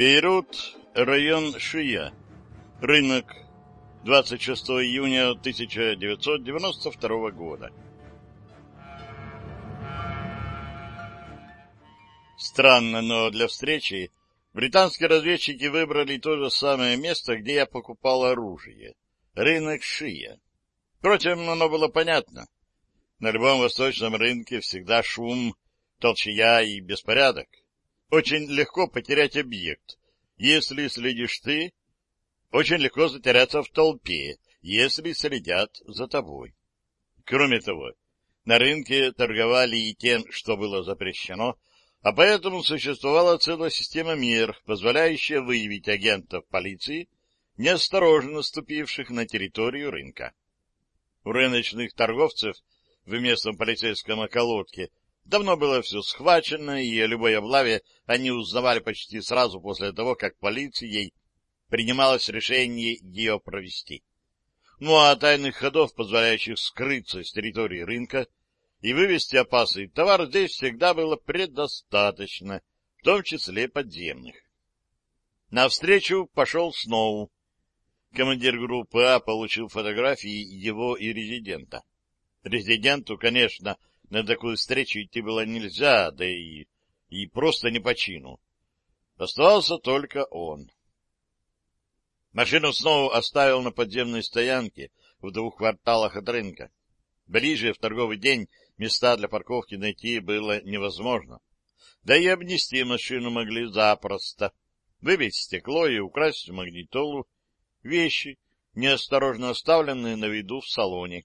Бейрут, район Шия. Рынок. 26 июня 1992 года. Странно, но для встречи британские разведчики выбрали то же самое место, где я покупал оружие. Рынок Шия. Впрочем, оно было понятно. На любом восточном рынке всегда шум, толчья и беспорядок. Очень легко потерять объект, если следишь ты. Очень легко затеряться в толпе, если следят за тобой. Кроме того, на рынке торговали и тем, что было запрещено, а поэтому существовала целая система мер, позволяющая выявить агентов полиции, неосторожно ступивших на территорию рынка. У рыночных торговцев в местном полицейском околотке давно было все схвачено, и о любой облаве они узнавали почти сразу после того, как полицией принималось решение ее провести. Ну а тайных ходов, позволяющих скрыться с территории рынка и вывести опасный товар, здесь всегда было предостаточно, в том числе подземных. Навстречу пошел Сноу. Командир группы А получил фотографии его и резидента. Резиденту, конечно, на такую встречу идти было нельзя, да и, и просто не по чину. Оставался только он. Машину снова оставил на подземной стоянке в двух кварталах от рынка. Ближе в торговый день места для парковки найти было невозможно. Да и обнести машину могли запросто. Выбить стекло и украсть магнитолу, вещи, неосторожно оставленные на виду в салоне.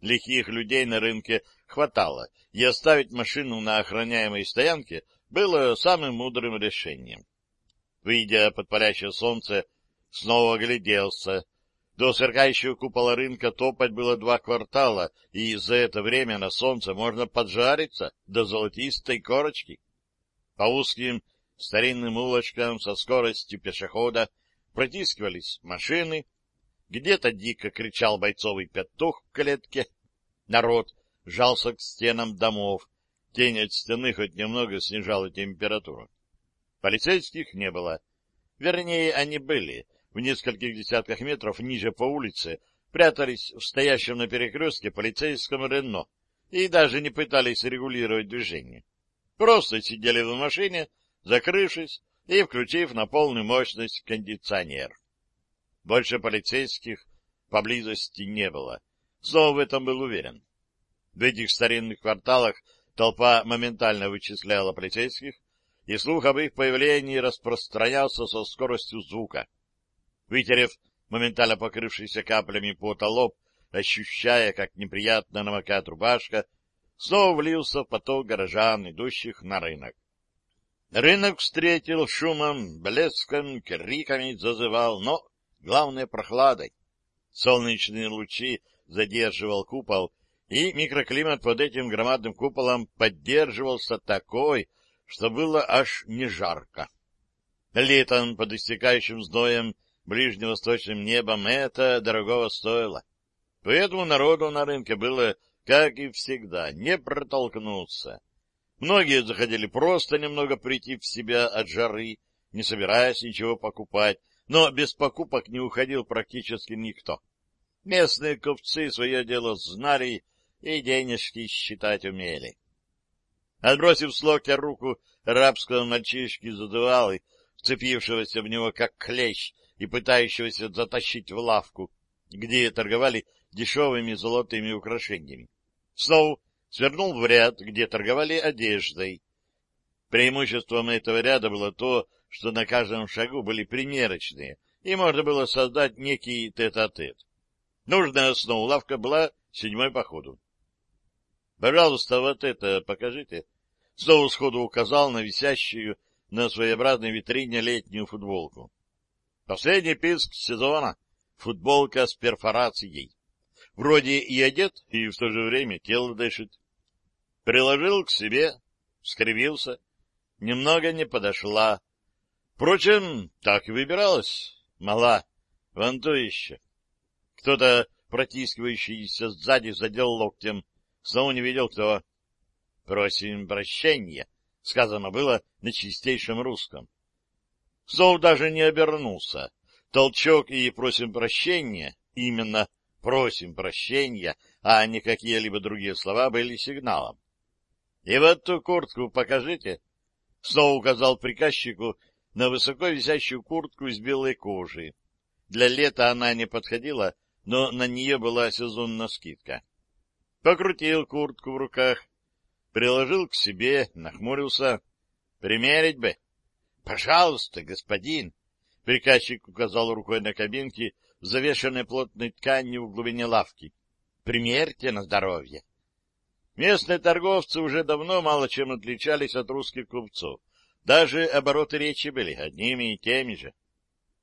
Лихих людей на рынке хватало, и оставить машину на охраняемой стоянке было самым мудрым решением. Выйдя под палящее солнце, снова огляделся. До сверкающего купола рынка топать было два квартала, и за это время на солнце можно поджариться до золотистой корочки. По узким старинным улочкам со скоростью пешехода протискивались машины, где-то дико кричал бойцовый петух в клетке. Народ жался к стенам домов. Тень от стены хоть немного снижала температуру. Полицейских не было. Вернее, они были. В нескольких десятках метров ниже по улице прятались в стоящем на перекрестке полицейском Рено и даже не пытались регулировать движение. Просто сидели в машине, закрывшись и включив на полную мощность кондиционер. Больше полицейских поблизости не было. Снова в этом был уверен. В этих старинных кварталах толпа моментально вычисляла полицейских, и слух об их появлении распространялся со скоростью звука. Вытерев моментально покрывшийся каплями пота лоб, ощущая, как неприятно намокает рубашка, снова влился в поток горожан, идущих на рынок. Рынок встретил шумом, блеском, криками зазывал, но, главное, прохладой. Солнечные лучи задерживал купол, и микроклимат под этим громадным куполом поддерживался такой, что было аж не жарко. Летом под истекающим зноем ближневосточным небом это дорогого стоило. Поэтому народу на рынке было, как и всегда, не протолкнуться. Многие заходили просто немного прийти в себя от жары, не собираясь ничего покупать, но без покупок не уходил практически никто. Местные купцы свое дело знали и денежки считать умели. Отбросив с локтя руку рабского мальчишки задувалы, вцепившегося в него как клещ и пытающегося затащить в лавку, где торговали дешевыми золотыми украшениями. Сноу свернул в ряд, где торговали одеждой. Преимуществом этого ряда было то, что на каждом шагу были примерочные, и можно было создать некий тет-а-тет. -тет. Нужная основа лавка была седьмой по ходу. — Пожалуйста, вот это покажите. Снова сходу указал на висящую на своеобразной витрине летнюю футболку. Последний писк сезона. Футболка с перфорацией. Вроде и одет, и в то же время тело дышит. Приложил к себе, скривился. Немного не подошла. Впрочем, так и выбиралась. Мала. Вон то еще. Кто-то, протискивающийся сзади, задел локтем. Снова не видел, кто. — Просим прощения, — сказано было на чистейшем русском. Снова даже не обернулся. Толчок и просим прощения, именно просим прощения, а не какие-либо другие слова были сигналом. — И вот ту куртку покажите. Снова указал приказчику на высоко висящую куртку из белой кожи. Для лета она не подходила, но на нее была сезонная скидка. Покрутил куртку в руках, приложил к себе, нахмурился. Примерить бы. — Пожалуйста, господин. Приказчик указал рукой на кабинки, завешенные плотной тканью в глубине лавки. — Примерьте на здоровье. Местные торговцы уже давно мало чем отличались от русских купцов. Даже обороты речи были одними и теми же.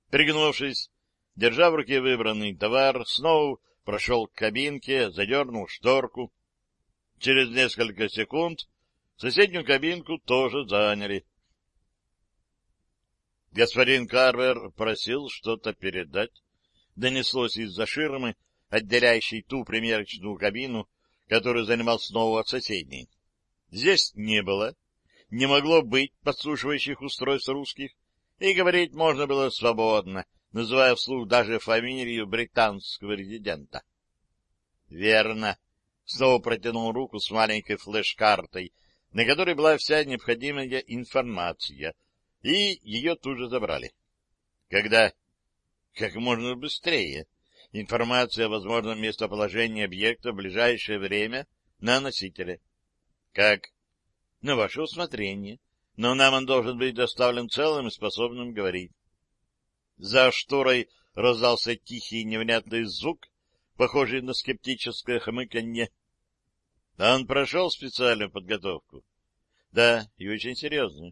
Пригнувшись, держа в руке выбранный товар, снова прошел к кабинке, задернул шторку. Через несколько секунд соседнюю кабинку тоже заняли. Господин Карвер просил что-то передать. Донеслось из-за ширмы, отделяющей ту примерочную кабину, которую занимал снова от соседней. Здесь не было, не могло быть подслушивающих устройств русских, и говорить можно было свободно, называя вслух даже фамилию британского резидента. — Верно. Снова протянул руку с маленькой флеш-картой, на которой была вся необходимая информация, и ее тут же забрали. — Когда? — Как можно быстрее. Информация о возможном местоположении объекта в ближайшее время на носителе. — Как? — На ваше усмотрение. Но нам он должен быть доставлен целым и способным говорить. За шторой раздался тихий невнятный звук, похожий на скептическое хмыканье. Он прошел специальную подготовку. Да, и очень серьезно.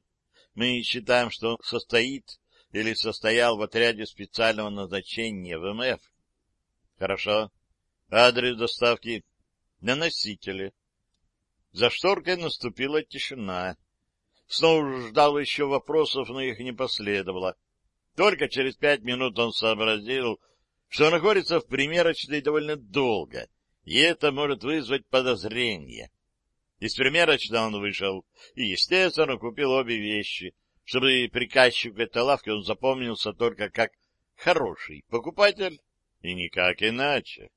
Мы считаем, что он состоит или состоял в отряде специального назначения ВМФ. Хорошо. Адрес доставки на носителе. За шторкой наступила тишина. Снова ждал еще вопросов, но их не последовало. Только через пять минут он сообразил, что находится в примерочной довольно долго, и это может вызвать подозрение. Из примерочной он вышел и, естественно, купил обе вещи, чтобы приказчику этой лавки он запомнился только как хороший покупатель и никак иначе.